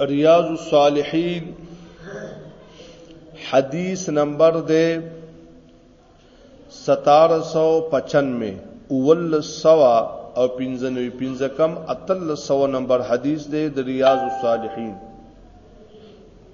ریاض الصالحین حدیث نمبر دے ستارہ سو پچن میں اول سوا او پنځنوي پنځه کم اتل سو نمبر حدیث دی د ریاض الصالحین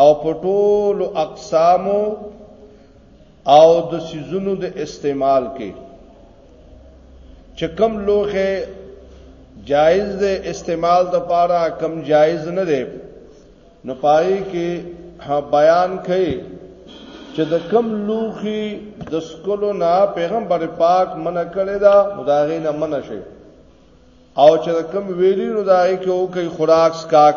او په ټولو اقسامو او د سيزونو د استعمال کې چې کم لوخه جایز ده استعمال د پاره کم جایز نه ده نو پای کې بیان کړي چې د کم لوخي د سکلو نه پیغمبر پاک منع کړی دا مداغې نه منع شي او چې کم ویلی نو دای کې او کوي خوراک سکاک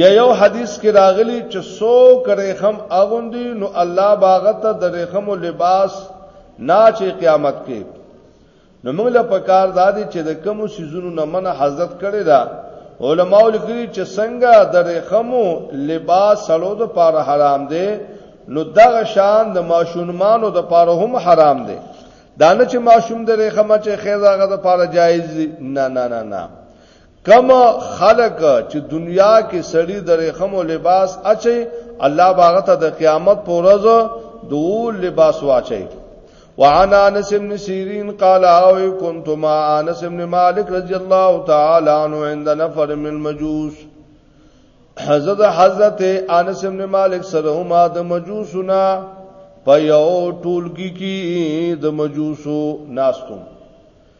یا یو حدیث کې راغلی چې سو کرېخم اغوندي نو الله باغت د رېخم لباس نا چې قیامت کې نو موږ له پکار دادی چې د کوم سيزونو نه منه حضرت کړي دا علماء لیکلي چې څنګه د رېخم لباس سلو د پاره حرام دی نو دغه شان د ماشومانو د پاره هم حرام دی دانه چې ماشوم د رېخم چې خیر هغه د پاره جایز نه نه نه نه کم خلق چې دنیا کې سړی د رخم او لباس اچي الله باغ ته د قیامت پر ورځ دوه لباس واچي وعن انس بن سيرين قال او كنت مع انس بن مالك رضي الله تعالى عنه عند نفر من المجوس حضرت حضرت انس بن مالک سره ما د مجوسنا په یو ټولګي کې د مجوسو ناستم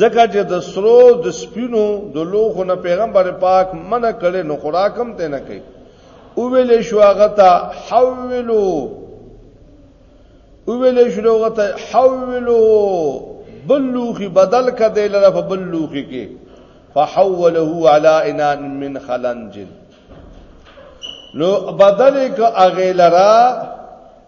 ځکه چې د سرو د سپینو د لوخو نه پیغمبر پاک منع کړي نو خوراکم ته نه کوي او ویل شو هغه ته حولو او ویل شو هغه ته حولو بلوخي بدل کده لره په بلوخي کې فحوله على انان من خلنجل نو بدل ک اغه لرا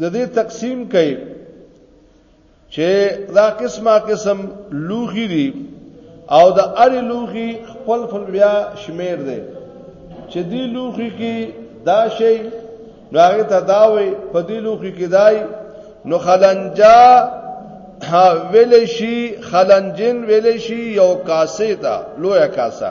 د دې تقسیم کوي چې دا قسمه قسم لوخي دي او د ار لوخي خپل خپل بیا شمیر دي چې دی لوخي کې دا شی نو هغه ته داوي په دی لوخي کې دای نو خلنجا ویل شي خلنجن ویل شي یو کاسه تا لویا کاسه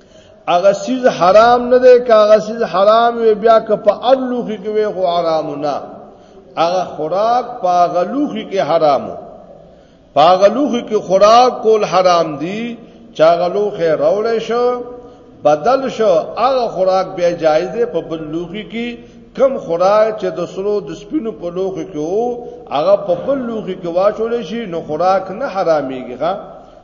هغه سیز حرام نه دی که هغه سیز حرام وي بیا که په الوخي کې وي خو حرام نه هغه خوراک په هغه لوخي کې حرامو په هغه لوخي کې خوراک کول حرام دي چې هغه لوخه راولې شو بدل شو هغه خوراک بیا جایز دی په بل لوخي کې کم خوراک چې د سرو د سپینو په لوخي کې وو هغه په بل لوخي کې واچول شي نو خوراک نه حراميږي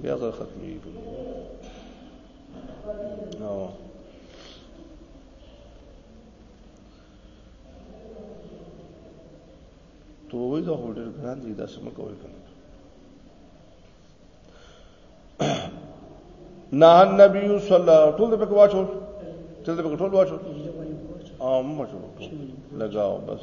بیا غره ختمي نو تو وای دا هوډر ګران دی دا سم کوي کنه نه نبی صلی الله ټول په واچو ټول په ټول واچو ام مشو لگاو بس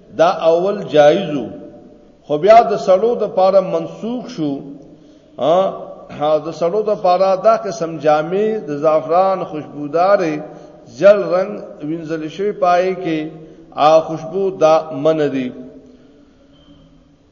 دا اول جایزو خو بیا د سړو د پاره منسوخ شو ها د سړو د پاره دا قسم جامې د زعفران خوشبودارې جل رنگ وینځل شوی پای کې آ خوشبو دا من دی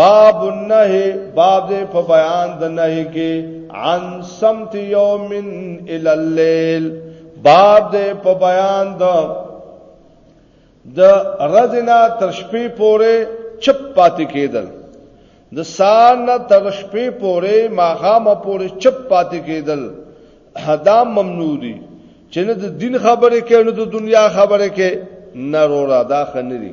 باب النهي باب دې په بیان د نهي کې عن سمت يوم الى الليل باب دې په بیان د د رزنا تر شپې پورې چپ پاتې کېدل د سار نه تر شپې پورې ماغام پورې چپ پاتې کېدل حدا ممنوع دي چې نه د دین خبره کې نه د دنیا خبره کې نه رورا دا خنري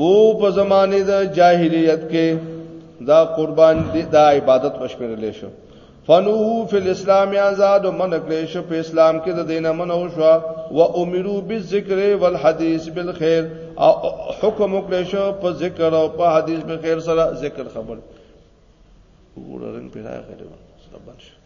وو په زمانه د جاهلیت کې دا قربان دی دا عبادت وشمیرل شو فنوه فی الاسلام آزاد من کړي شو په اسلام کې د دینه منو شو و امرو بالذکر والحدیث بالخير او حکم کړي شو په ذکر او په حدیث بالخير سره ذکر خبر ورن پیدا کړو سبحان الله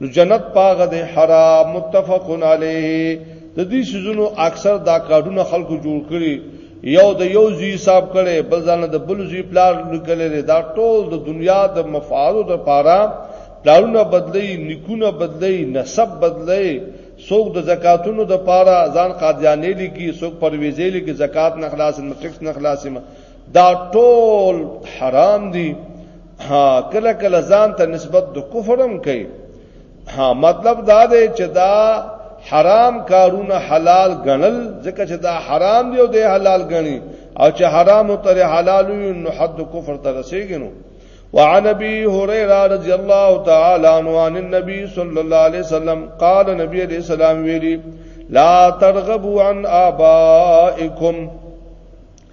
نو جنت پاغه د حرام متفقن علیه د دې سيزونو اکثر دا کارونه خلکو جوړ کړي یو د یو زی حساب کړي بل ځان د بل زی پلار لیکلې دا ټول د دنیا د مفاعلو د پاره پلارونه بدلی نکونه بدلی نسب بدلی څوک د زکاتونو د پاره ځان قادیانې لیکي څوک پرويزې لیکي زکات نه خلاص نه ټیکس نه خلاص دا ټول حرام دي ها کله کله ځان ته نسبت د کفرم کوي ها مطلب دا دی چې دا حرام کارونه حلال ګڼل ځکه چې دا حرام دی او د حلال ګڼي او چې حرام تر حلال وي نو حد کفر ته رسیږي نو وعن ابي هريره رضي الله تعالى عنه عن النبي صلى الله عليه وسلم قال نبي عليه السلام ویلي لا ترغبوا عن آبائكم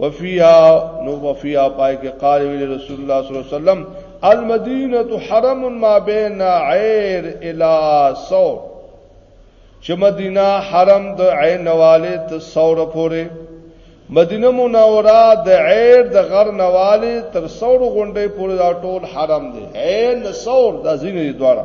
وفیا نو وفیا پای کې قال ویل رسول الله صلی الله علیه وسلم المدینه حرم ما بین عیر الی ثور چې مدینه حرم د عین والے ته ثور پورې مدینه منوره د عیر د غر نواله تر څور غونډې پورې دا ټول حرم دی عین څور د زینې دواره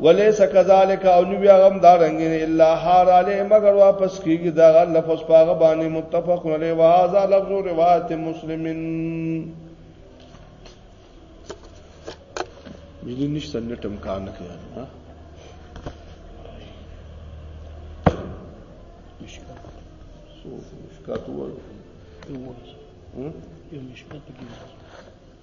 وليس كذلك او نو بیا غم دا رنگین الا حار علی مگر واپس کیږي دا غل لفظ پاغه باندې متفق علی و هذا لفظ روایت مسلمین ملي نشته نټم کار نه کوي ها مشکات سو مشکات وایو یو مشکات کې